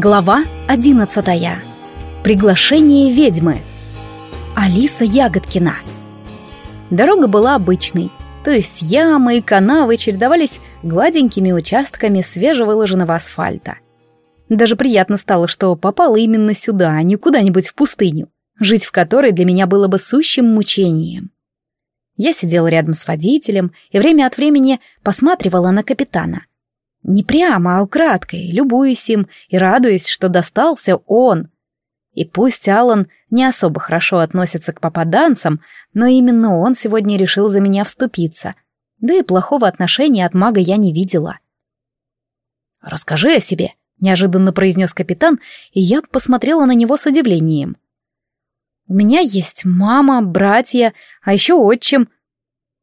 Глава 11. Приглашение ведьмы. Алиса Ягодкина. Дорога была обычной, то есть ямы и канавы чередовались гладенькими участками свежевыложенного асфальта. Даже приятно стало, что попала именно сюда, а не куда-нибудь в пустыню, жить в которой для меня было бы сущим мучением. Я сидела рядом с водителем и время от времени посматривала на капитана. Не прямо, а украдкой, любуясь им и радуясь, что достался он. И пусть Алан не особо хорошо относится к попаданцам, но именно он сегодня решил за меня вступиться. Да и плохого отношения от мага я не видела. «Расскажи о себе», — неожиданно произнес капитан, и я посмотрела на него с удивлением. «У меня есть мама, братья, а еще отчим»,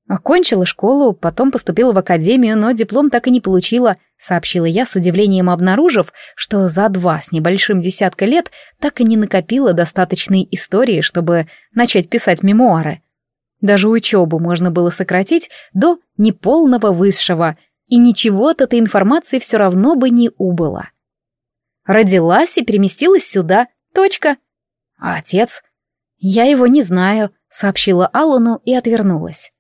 «Окончила школу, потом поступила в академию, но диплом так и не получила», — сообщила я с удивлением, обнаружив, что за два с небольшим десятка лет так и не накопила достаточной истории, чтобы начать писать мемуары. Даже учебу можно было сократить до неполного высшего, и ничего от этой информации все равно бы не убыло. Родилась и переместилась сюда. Точка. А отец? Я его не знаю, сообщила Аллану и отвернулась.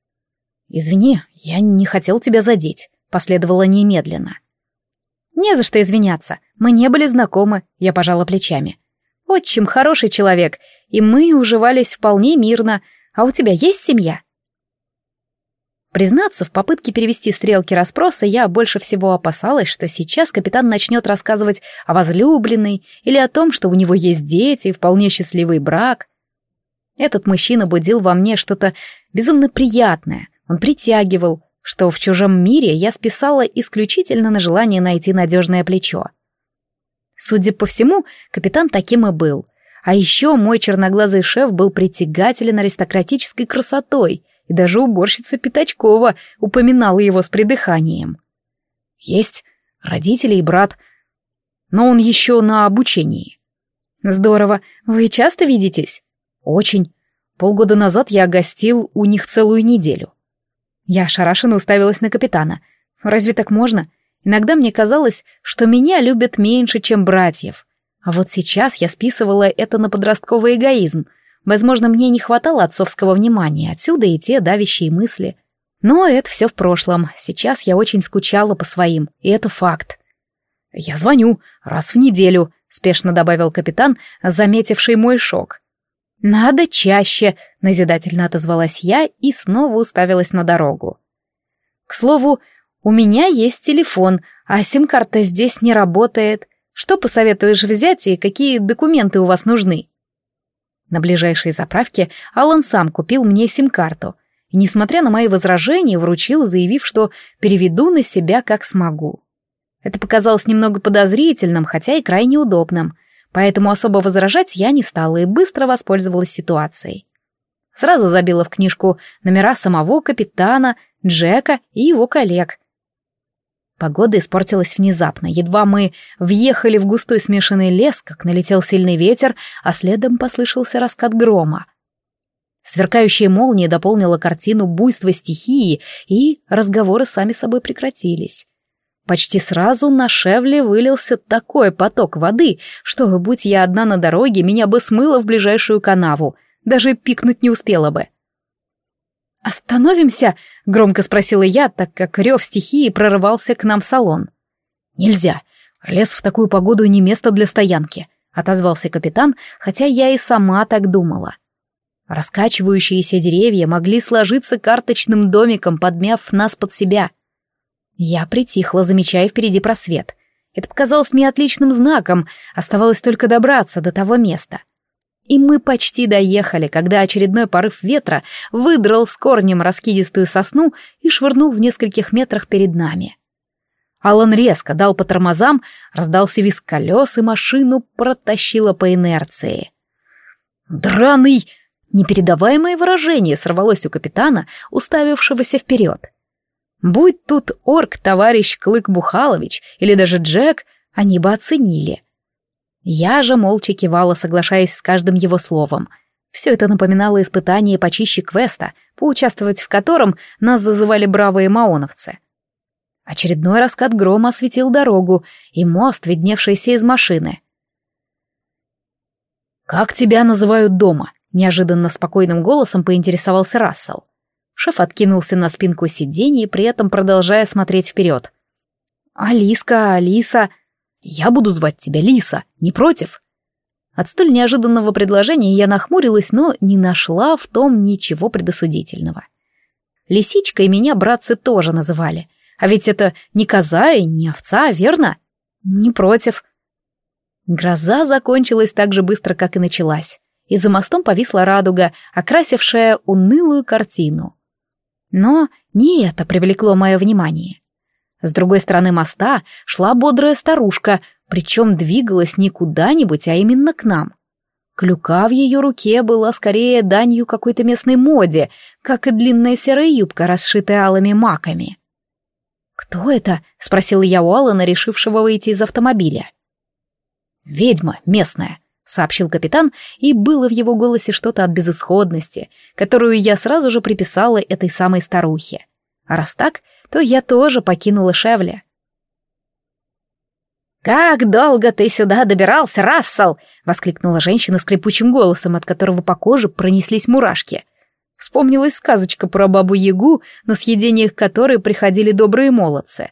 «Извини, я не хотел тебя задеть», — последовало немедленно. «Не за что извиняться. Мы не были знакомы», — я пожала плечами. «Отчим хороший человек, и мы уживались вполне мирно. А у тебя есть семья?» Признаться, в попытке перевести стрелки расспроса я больше всего опасалась, что сейчас капитан начнет рассказывать о возлюбленной или о том, что у него есть дети и вполне счастливый брак. Этот мужчина будил во мне что-то безумно приятное, он притягивал, что в чужом мире я списала исключительно на желание найти надежное плечо. Судя по всему, капитан таким и был. А еще мой черноглазый шеф был притягателен аристократической красотой, и даже уборщица Пятачкова упоминала его с придыханием. Есть родители и брат, но он еще на обучении. Здорово. Вы часто видитесь? Очень. Полгода назад я гостил у них целую неделю. Я ошарашенно уставилась на капитана. «Разве так можно? Иногда мне казалось, что меня любят меньше, чем братьев. А вот сейчас я списывала это на подростковый эгоизм. Возможно, мне не хватало отцовского внимания, отсюда и те давящие мысли. Но это все в прошлом. Сейчас я очень скучала по своим, и это факт». «Я звоню раз в неделю», — спешно добавил капитан, заметивший мой шок. «Надо чаще!» — назидательно отозвалась я и снова уставилась на дорогу. «К слову, у меня есть телефон, а сим-карта здесь не работает. Что посоветуешь взять и какие документы у вас нужны?» На ближайшей заправке Алан сам купил мне сим-карту и, несмотря на мои возражения, вручил, заявив, что переведу на себя как смогу. Это показалось немного подозрительным, хотя и крайне удобным — поэтому особо возражать я не стала и быстро воспользовалась ситуацией. Сразу забила в книжку номера самого капитана, Джека и его коллег. Погода испортилась внезапно. Едва мы въехали в густой смешанный лес, как налетел сильный ветер, а следом послышался раскат грома. Сверкающая молния дополнила картину буйства стихии, и разговоры сами собой прекратились. Почти сразу на шевле вылился такой поток воды, что, будь я одна на дороге, меня бы смыло в ближайшую канаву. Даже пикнуть не успела бы. «Остановимся?» — громко спросила я, так как рев стихии прорывался к нам в салон. «Нельзя. Лес в такую погоду не место для стоянки», — отозвался капитан, хотя я и сама так думала. Раскачивающиеся деревья могли сложиться карточным домиком, подмяв нас под себя — я притихла, замечая впереди просвет. Это показалось мне отличным знаком, оставалось только добраться до того места. И мы почти доехали, когда очередной порыв ветра выдрал с корнем раскидистую сосну и швырнул в нескольких метрах перед нами. Алан резко дал по тормозам, раздался виз колес, и машину протащило по инерции. «Драный!» Непередаваемое выражение сорвалось у капитана, уставившегося вперед. Будь тут орк товарищ Клык Бухалович или даже Джек, они бы оценили. Я же молча кивала, соглашаясь с каждым его словом. Все это напоминало испытание почище квеста, поучаствовать в котором нас зазывали бравые маоновцы. Очередной раскат грома осветил дорогу и мост, видневшийся из машины. «Как тебя называют дома?» — неожиданно спокойным голосом поинтересовался Рассел. Шеф откинулся на спинку сиденья, при этом продолжая смотреть вперед. «Алиска, Алиса, я буду звать тебя Лиса, не против?» От столь неожиданного предложения я нахмурилась, но не нашла в том ничего предосудительного. Лисичка и меня братцы тоже называли. А ведь это не коза и не овца, верно? Не против. Гроза закончилась так же быстро, как и началась. И за мостом повисла радуга, окрасившая унылую картину. Но не это привлекло мое внимание. С другой стороны моста шла бодрая старушка, причем двигалась не куда-нибудь, а именно к нам. Клюка в ее руке была скорее данью какой-то местной моде, как и длинная серая юбка, расшитая алыми маками. «Кто это?» — спросил я у Алана, решившего выйти из автомобиля. «Ведьма местная. — сообщил капитан, и было в его голосе что-то от безысходности, которую я сразу же приписала этой самой старухе. А раз так, то я тоже покинула Шевля. «Как долго ты сюда добирался, Рассел?» — воскликнула женщина скрипучим голосом, от которого по коже пронеслись мурашки. Вспомнилась сказочка про бабу-ягу, на съедениях которой приходили добрые молодцы.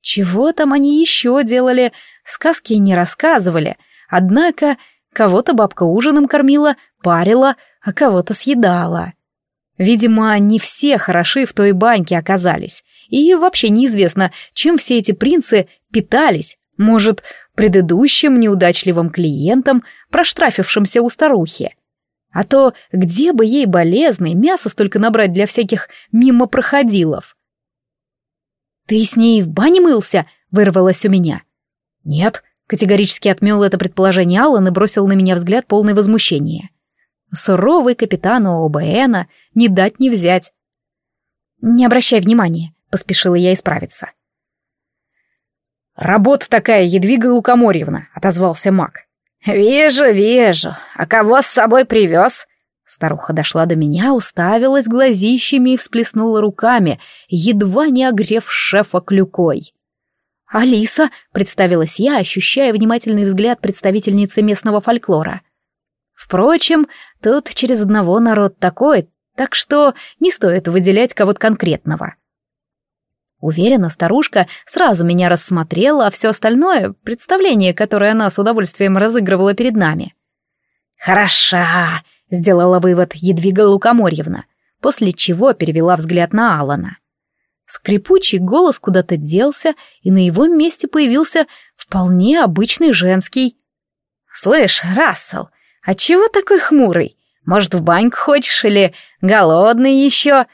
Чего там они еще делали, сказки не рассказывали, однако Кого-то бабка ужином кормила, парила, а кого-то съедала. Видимо, не все хороши в той баньке оказались. И вообще неизвестно, чем все эти принцы питались. Может, предыдущим неудачливым клиентам, проштрафившимся у старухи. А то где бы ей болезный мясо столько набрать для всяких мимо проходилов? «Ты с ней в бане мылся?» — вырвалось у меня. «Нет», Категорически отмел это предположение Аллан и бросил на меня взгляд полный возмущения. Суровый капитан ОБНа, не дать не взять. «Не обращай внимания», — поспешила я исправиться. «Работа такая, Едвига Лукоморьевна», — отозвался маг. «Вижу, вижу. А кого с собой привез?» Старуха дошла до меня, уставилась глазищами и всплеснула руками, едва не огрев шефа клюкой. «Алиса!» — представилась я, ощущая внимательный взгляд представительницы местного фольклора. Впрочем, тут через одного народ такой, так что не стоит выделять кого-то конкретного. Уверена, старушка сразу меня рассмотрела, а все остальное — представление, которое она с удовольствием разыгрывала перед нами. «Хороша!» — сделала вывод Едвига Лукоморьевна, после чего перевела взгляд на Алана. Скрипучий голос куда-то делся, и на его месте появился вполне обычный женский. «Слышь, Рассел, а чего такой хмурый? Может, в баньку хочешь или голодный еще?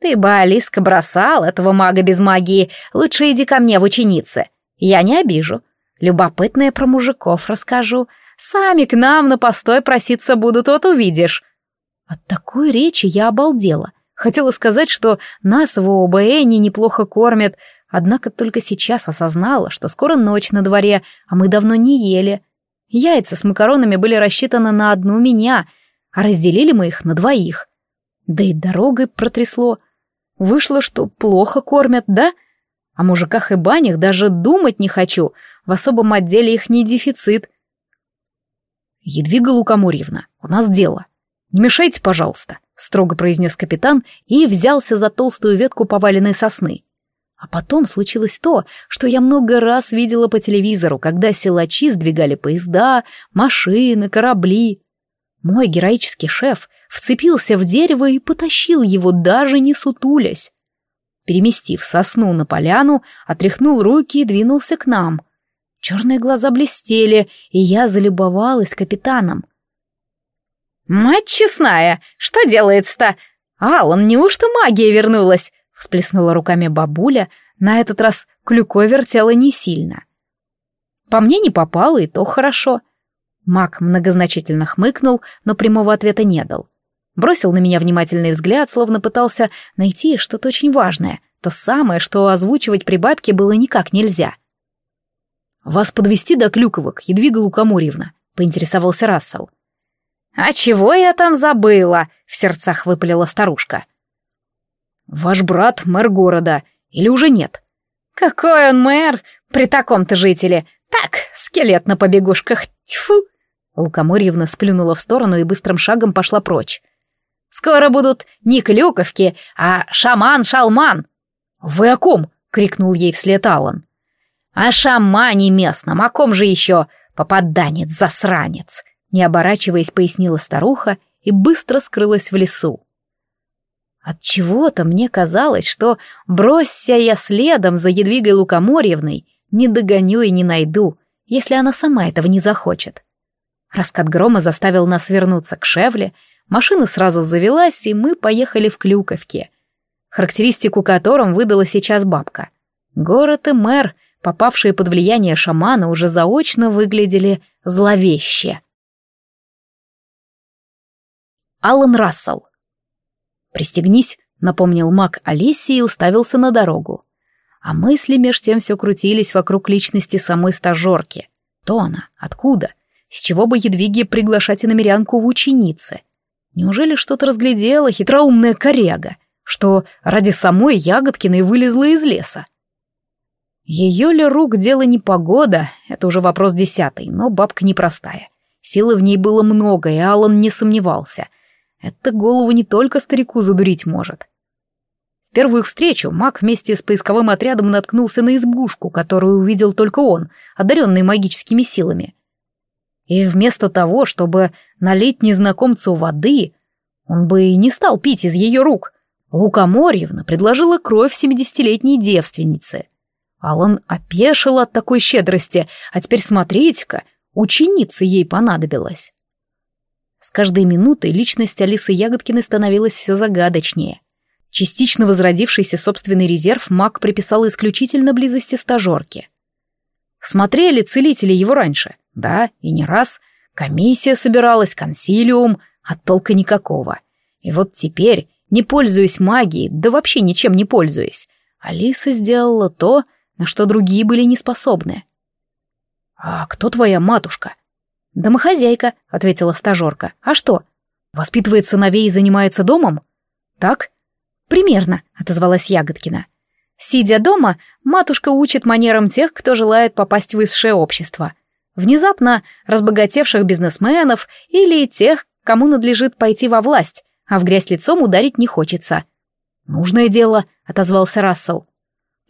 Ты бы, Алиска, бросал этого мага без магии. Лучше иди ко мне в ученицы. Я не обижу. Любопытное про мужиков расскажу. Сами к нам на постой проситься будут, вот увидишь». От такой речи я обалдела. Хотела сказать, что нас в ОБНе неплохо кормят, однако только сейчас осознала, что скоро ночь на дворе, а мы давно не ели. Яйца с макаронами были рассчитаны на одну меня, а разделили мы их на двоих. Да и дорогой протрясло. Вышло, что плохо кормят, да? О мужиках и банях даже думать не хочу, в особом отделе их не дефицит. Едвига Лукоморьевна, у нас дело. «Не мешайте, пожалуйста», — строго произнес капитан и взялся за толстую ветку поваленной сосны. А потом случилось то, что я много раз видела по телевизору, когда силачи сдвигали поезда, машины, корабли. Мой героический шеф вцепился в дерево и потащил его, даже не сутулясь. Переместив сосну на поляну, отряхнул руки и двинулся к нам. Черные глаза блестели, и я залюбовалась капитаном — «Мать честная, что делается-то? он неужто магия вернулась?» — всплеснула руками бабуля, на этот раз клюко вертела не сильно. «По мне не попало, и то хорошо». Мак многозначительно хмыкнул, но прямого ответа не дал. Бросил на меня внимательный взгляд, словно пытался найти что-то очень важное, то самое, что озвучивать при бабке было никак нельзя. «Вас подвести до Клюковок, Едвига Лукоморьевна», — поинтересовался Рассел. «А чего я там забыла?» — в сердцах выпалила старушка. «Ваш брат мэр города. Или уже нет?» «Какой он мэр? При таком-то жителе. Так, скелет на побегушках. Тьфу!» Лукоморьевна сплюнула в сторону и быстрым шагом пошла прочь. «Скоро будут не клюковки, а шаман-шалман!» «Вы о ком?» — крикнул ей вслед Аллан. «О шамане местном, о ком же еще? Попаданец, засранец!» не оборачиваясь, пояснила старуха и быстро скрылась в лесу. От чего-то мне казалось, что бросься я следом за Едвигой Лукоморьевной, не догоню и не найду, если она сама этого не захочет. Раскат грома заставил нас вернуться к Шевле, машина сразу завелась, и мы поехали в Клюковке, характеристику которым выдала сейчас бабка. Город и мэр, попавшие под влияние шамана, уже заочно выглядели зловеще. Алан Рассел». «Пристегнись», — напомнил маг Алисе и уставился на дорогу. А мысли меж тем все крутились вокруг личности самой стажерки. То она, откуда, с чего бы Едвиге приглашать иномерянку в ученицы? Неужели что-то разглядела хитроумная коряга, что ради самой Ягодкиной вылезла из леса? Ее ли рук дело не погода, это уже вопрос десятый, но бабка непростая. Силы в ней было много, и Алан не сомневался — это голову не только старику задурить может. В первую встречу маг вместе с поисковым отрядом наткнулся на избушку, которую увидел только он, одаренный магическими силами. И вместо того, чтобы налить незнакомцу воды, он бы и не стал пить из ее рук. Лукоморьевна предложила кровь семидесятилетней девственницы. Алан опешил от такой щедрости, а теперь смотрите-ка, ученица ей понадобилась. С каждой минутой личность Алисы Ягодкиной становилась все загадочнее. Частично возродившийся собственный резерв маг приписал исключительно близости стажерки. Смотрели целители его раньше, да, и не раз. Комиссия собиралась, консилиум, а толка никакого. И вот теперь, не пользуясь магией, да вообще ничем не пользуясь, Алиса сделала то, на что другие были не способны. «А кто твоя матушка?» «Домохозяйка», — ответила стажерка. «А что? Воспитывает сыновей и занимается домом?» «Так?» «Примерно», — отозвалась Ягодкина. «Сидя дома, матушка учит манерам тех, кто желает попасть в высшее общество. Внезапно разбогатевших бизнесменов или тех, кому надлежит пойти во власть, а в грязь лицом ударить не хочется». «Нужное дело», — отозвался Рассел.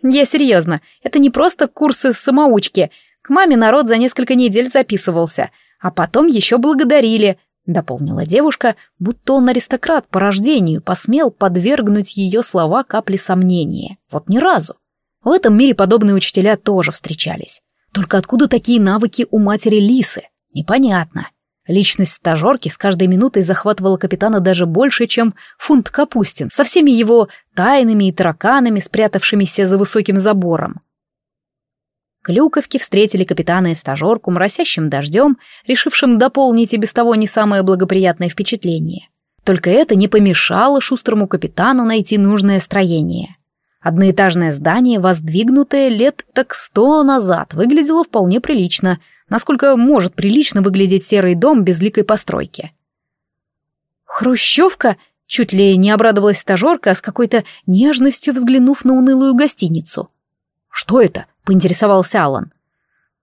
«Я серьезно, это не просто курсы самоучки. К маме народ за несколько недель записывался — а потом еще благодарили», — дополнила девушка, будто он аристократ по рождению, посмел подвергнуть ее слова капли сомнения. Вот ни разу. В этом мире подобные учителя тоже встречались. Только откуда такие навыки у матери Лисы? Непонятно. Личность стажерки с каждой минутой захватывала капитана даже больше, чем фунт Капустин, со всеми его тайнами и тараканами, спрятавшимися за высоким забором. Клюковки встретили капитана и стажерку моросящим дождем, решившим дополнить и без того не самое благоприятное впечатление. Только это не помешало шустрому капитану найти нужное строение. Одноэтажное здание, воздвигнутое лет так сто назад, выглядело вполне прилично, насколько может прилично выглядеть серый дом безликой постройки. «Хрущевка!» — чуть ли не обрадовалась стажерка, с какой-то нежностью взглянув на унылую гостиницу — «Что это?» — поинтересовался Алан.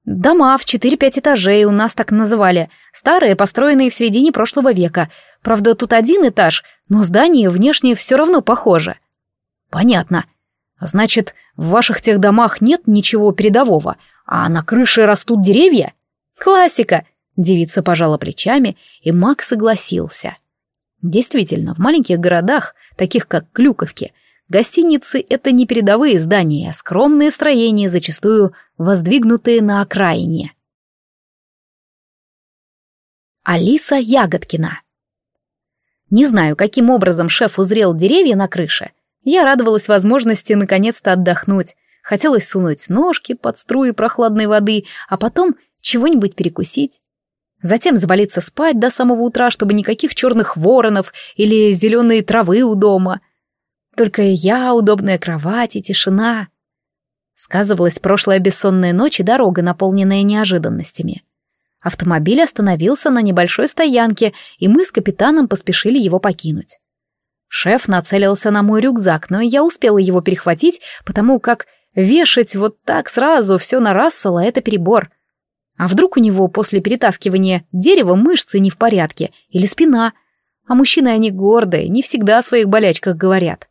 «Дома в 4-5 этажей у нас так называли. Старые, построенные в середине прошлого века. Правда, тут один этаж, но здание внешне все равно похоже». «Понятно. Значит, в ваших тех домах нет ничего передового, а на крыше растут деревья?» «Классика!» — девица пожала плечами, и Мак согласился. Действительно, в маленьких городах, таких как Клюковки, Гостиницы — это не передовые здания, а скромные строения, зачастую воздвигнутые на окраине. Алиса Ягодкина Не знаю, каким образом шеф узрел деревья на крыше. Я радовалась возможности наконец-то отдохнуть. Хотелось сунуть ножки под струи прохладной воды, а потом чего-нибудь перекусить. Затем завалиться спать до самого утра, чтобы никаких черных воронов или зеленые травы у дома — только я, удобная кровать и тишина. Сказывалась прошлая бессонная ночь и дорога, наполненная неожиданностями. Автомобиль остановился на небольшой стоянке, и мы с капитаном поспешили его покинуть. Шеф нацелился на мой рюкзак, но я успела его перехватить, потому как вешать вот так сразу все на Рассела — это перебор. А вдруг у него после перетаскивания дерева мышцы не в порядке или спина? А мужчины они гордые, не всегда о своих болячках говорят.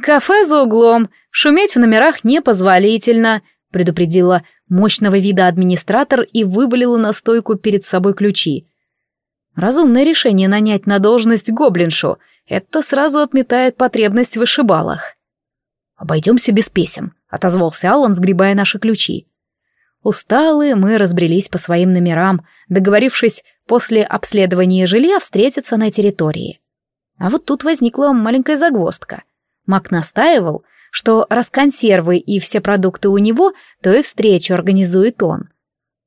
«Кафе за углом! Шуметь в номерах непозволительно!» — предупредила мощного вида администратор и вывалила на стойку перед собой ключи. Разумное решение нанять на должность гоблиншу — это сразу отметает потребность в вышибалах. «Обойдемся без песен», — отозвался Аллан, сгребая наши ключи. Усталые мы разбрелись по своим номерам, договорившись после обследования жилья встретиться на территории. А вот тут возникла маленькая загвоздка — Мак настаивал, что раз консервы и все продукты у него, то и встречу организует он.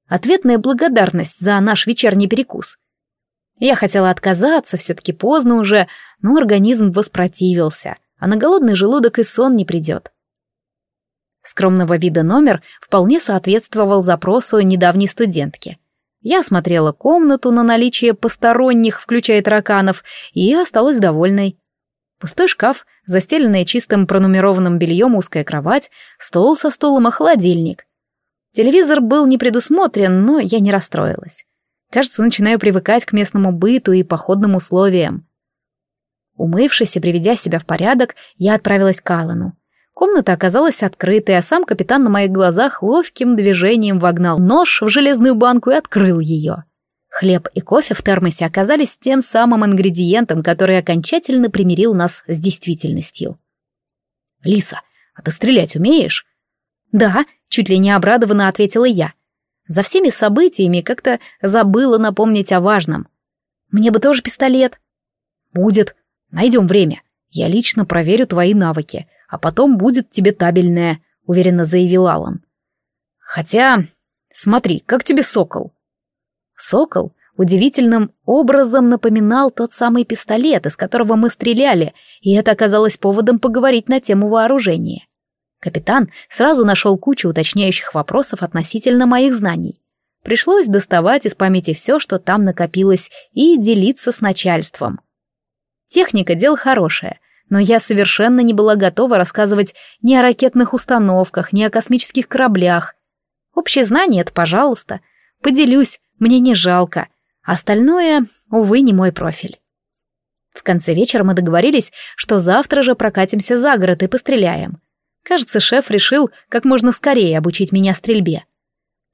Ответная благодарность за наш вечерний перекус. Я хотела отказаться, все-таки поздно уже, но организм воспротивился, а на голодный желудок и сон не придет. Скромного вида номер вполне соответствовал запросу недавней студентки. Я осмотрела комнату на наличие посторонних, включая тараканов, и осталась довольной. Пустой шкаф застеленная чистым пронумерованным бельем узкая кровать, стол со стулом и холодильник. Телевизор был не предусмотрен, но я не расстроилась. Кажется, начинаю привыкать к местному быту и походным условиям. Умывшись и приведя себя в порядок, я отправилась к Аллану. Комната оказалась открытой, а сам капитан на моих глазах ловким движением вогнал нож в железную банку и открыл ее. Хлеб и кофе в термосе оказались тем самым ингредиентом, который окончательно примирил нас с действительностью. «Лиса, а ты стрелять умеешь?» «Да», — чуть ли не обрадованно ответила я. За всеми событиями как-то забыла напомнить о важном. «Мне бы тоже пистолет». «Будет. Найдем время. Я лично проверю твои навыки, а потом будет тебе табельное», — уверенно заявил Алан. «Хотя... Смотри, как тебе сокол?» Сокол удивительным образом напоминал тот самый пистолет, из которого мы стреляли, и это оказалось поводом поговорить на тему вооружения. Капитан сразу нашел кучу уточняющих вопросов относительно моих знаний. Пришлось доставать из памяти все, что там накопилось, и делиться с начальством. Техника — дело хорошее, но я совершенно не была готова рассказывать ни о ракетных установках, ни о космических кораблях. Общие знания — это пожалуйста — Поделюсь, мне не жалко. Остальное, увы, не мой профиль. В конце вечера мы договорились, что завтра же прокатимся за город и постреляем. Кажется, шеф решил как можно скорее обучить меня стрельбе.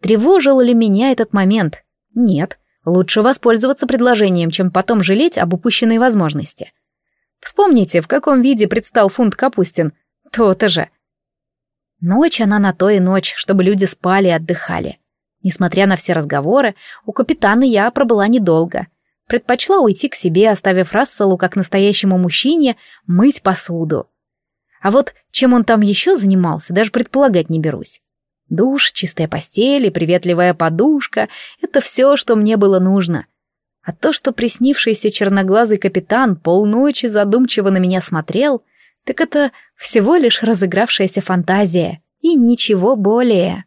Тревожил ли меня этот момент? Нет. Лучше воспользоваться предложением, чем потом жалеть об упущенной возможности. Вспомните, в каком виде предстал фунт Капустин. То-то же. Ночь она на то и ночь, чтобы люди спали и отдыхали. Несмотря на все разговоры, у капитана я пробыла недолго. Предпочла уйти к себе, оставив Расселу, как настоящему мужчине, мыть посуду. А вот чем он там еще занимался, даже предполагать не берусь. Душ, чистая постель и приветливая подушка — это все, что мне было нужно. А то, что приснившийся черноглазый капитан полночи задумчиво на меня смотрел, так это всего лишь разыгравшаяся фантазия и ничего более.